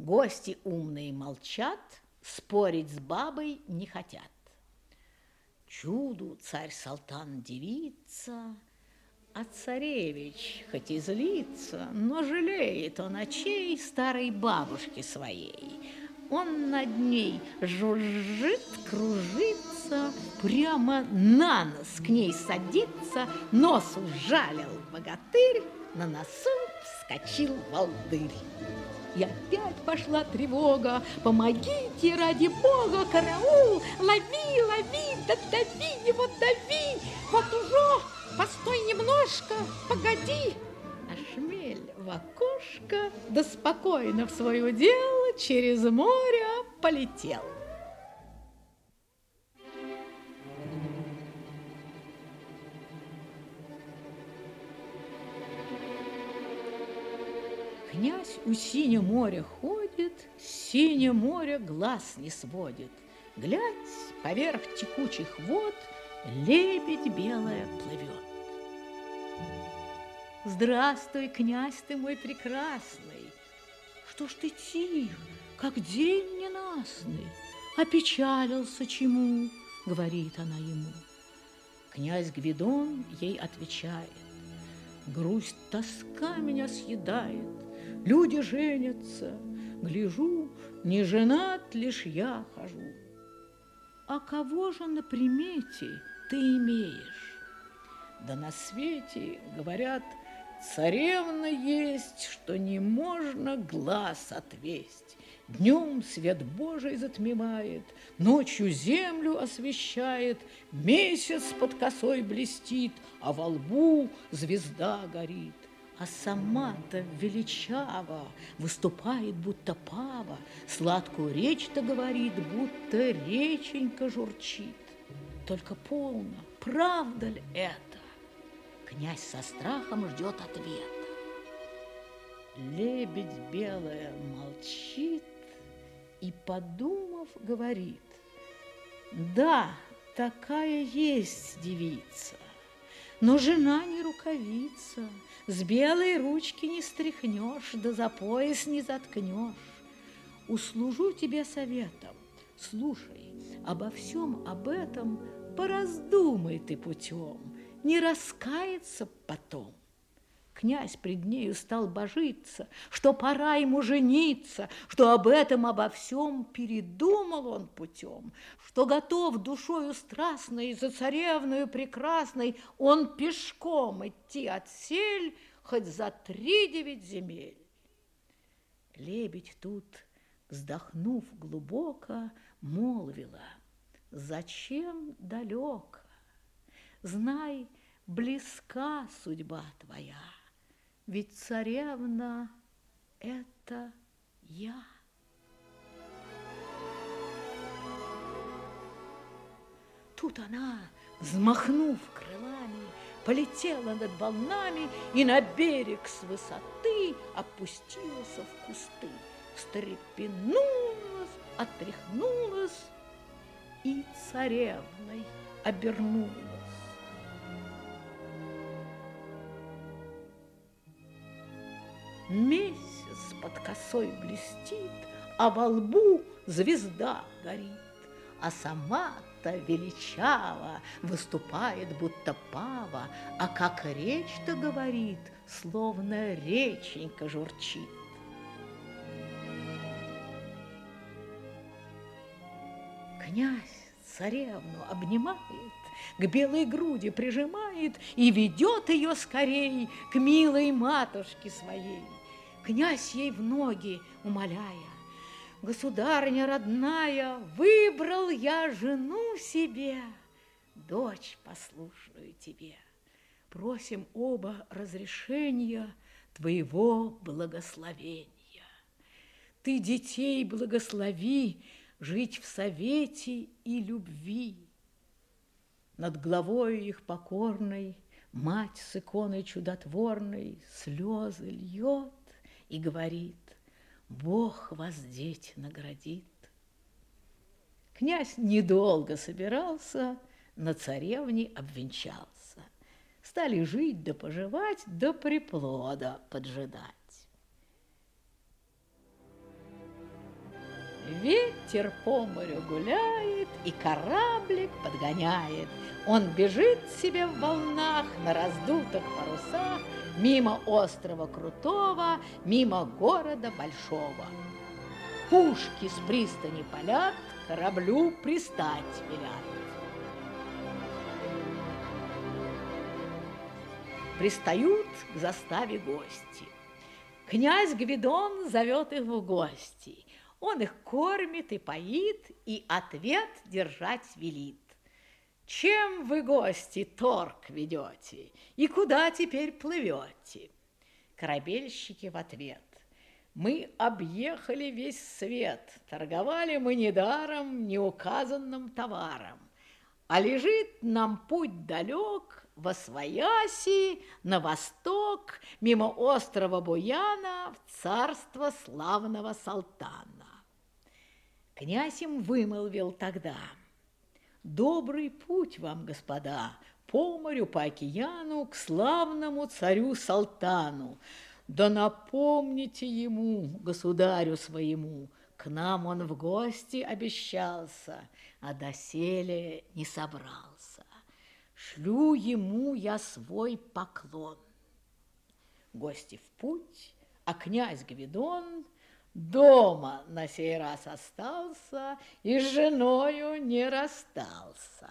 Гости умные молчат, спорить с бабой не хотят. Чуду царь-салтан девица, а царевич хоть и злится, но жалеет он очей старой бабушки своей. Он над ней жужжит, кружится, прямо на нос к ней садится, нос ужалил богатырь, на носу вскочил волдырь. И опять пошла тревога. Помогите, ради бога, караул! Лови, лови, да дави его, дави! Вот уже, постой немножко, погоди! А шмель в окошко, да спокойно в свое дело через море полетел. Князь у синего моря ходит, Синее море глаз не сводит. Глядь, поверх текучих вод Лебедь белая плывет. Здравствуй, князь ты мой прекрасный! Что ж ты тих, как день ненастный? Опечалился чему? Говорит она ему. Князь Гвидон ей отвечает. Грусть, тоска меня съедает, Люди женятся, гляжу, не женат лишь я хожу. А кого же на примете ты имеешь? Да на свете, говорят, царевна есть, что не можно глаз отвесть. Днем свет Божий затмевает, ночью землю освещает, месяц под косой блестит, а во лбу звезда горит а сама-то величава, выступает, будто пава, сладкую речь-то говорит, будто реченька журчит. Только полно, правда ли это? Князь со страхом ждет ответа. Лебедь белая молчит и, подумав, говорит, да, такая есть девица, но жена не рукавица, с белой ручки не стряхнешь, да за пояс не заткнешь. Услужу тебе советом, слушай, обо всем об этом пораздумай ты путем, не раскается потом. Князь пред нею стал божиться, что пора ему жениться, что об этом обо всем передумал он путем, что готов душою страстной за царевную прекрасной он пешком идти от сель хоть за три девять земель. Лебедь тут, вздохнув глубоко, молвила, зачем далеко? Знай, близка судьба твоя ведь царевна – это я. Тут она, взмахнув крылами, полетела над волнами и на берег с высоты опустилась в кусты, встрепенулась, отряхнулась и царевной обернулась. Месяц под косой блестит, а во лбу звезда горит, а сама-то величава выступает, будто пава, а как речь-то говорит, словно реченька журчит. Князь царевну обнимает, к белой груди прижимает и ведет ее скорей к милой матушке своей князь ей в ноги, умоляя, Государыня родная, выбрал я жену себе, Дочь послушную тебе. Просим оба разрешения Твоего благословения. Ты детей благослови Жить в совете и любви. Над главой их покорной Мать с иконой чудотворной Слезы льет, и говорит, Бог вас, дети, наградит. Князь недолго собирался, на царевне обвенчался. Стали жить да поживать, да приплода поджидать. Ветер по морю гуляет и кораблик подгоняет. Он бежит себе в волнах на раздутых парусах, мимо острова Крутого, мимо города Большого. Пушки с пристани полят, кораблю пристать велят. Пристают к заставе гости. Князь Гвидон зовет их в гости. Он их кормит и поит, и ответ держать велит. Чем вы, гости, торг ведете, и куда теперь плывете? Корабельщики в ответ. Мы объехали весь свет, торговали мы недаром, неуказанным товаром. А лежит нам путь далек во свояси, на восток, мимо острова Буяна, в царство славного Салтана. Князь им вымолвил тогда, «Добрый путь вам, господа, по морю, по океану, к славному царю Салтану. Да напомните ему, государю своему, к нам он в гости обещался, а доселе не собрался. Шлю ему я свой поклон». Гости в путь, а князь Гвидон – Дома на сей раз остался и с женою не расстался.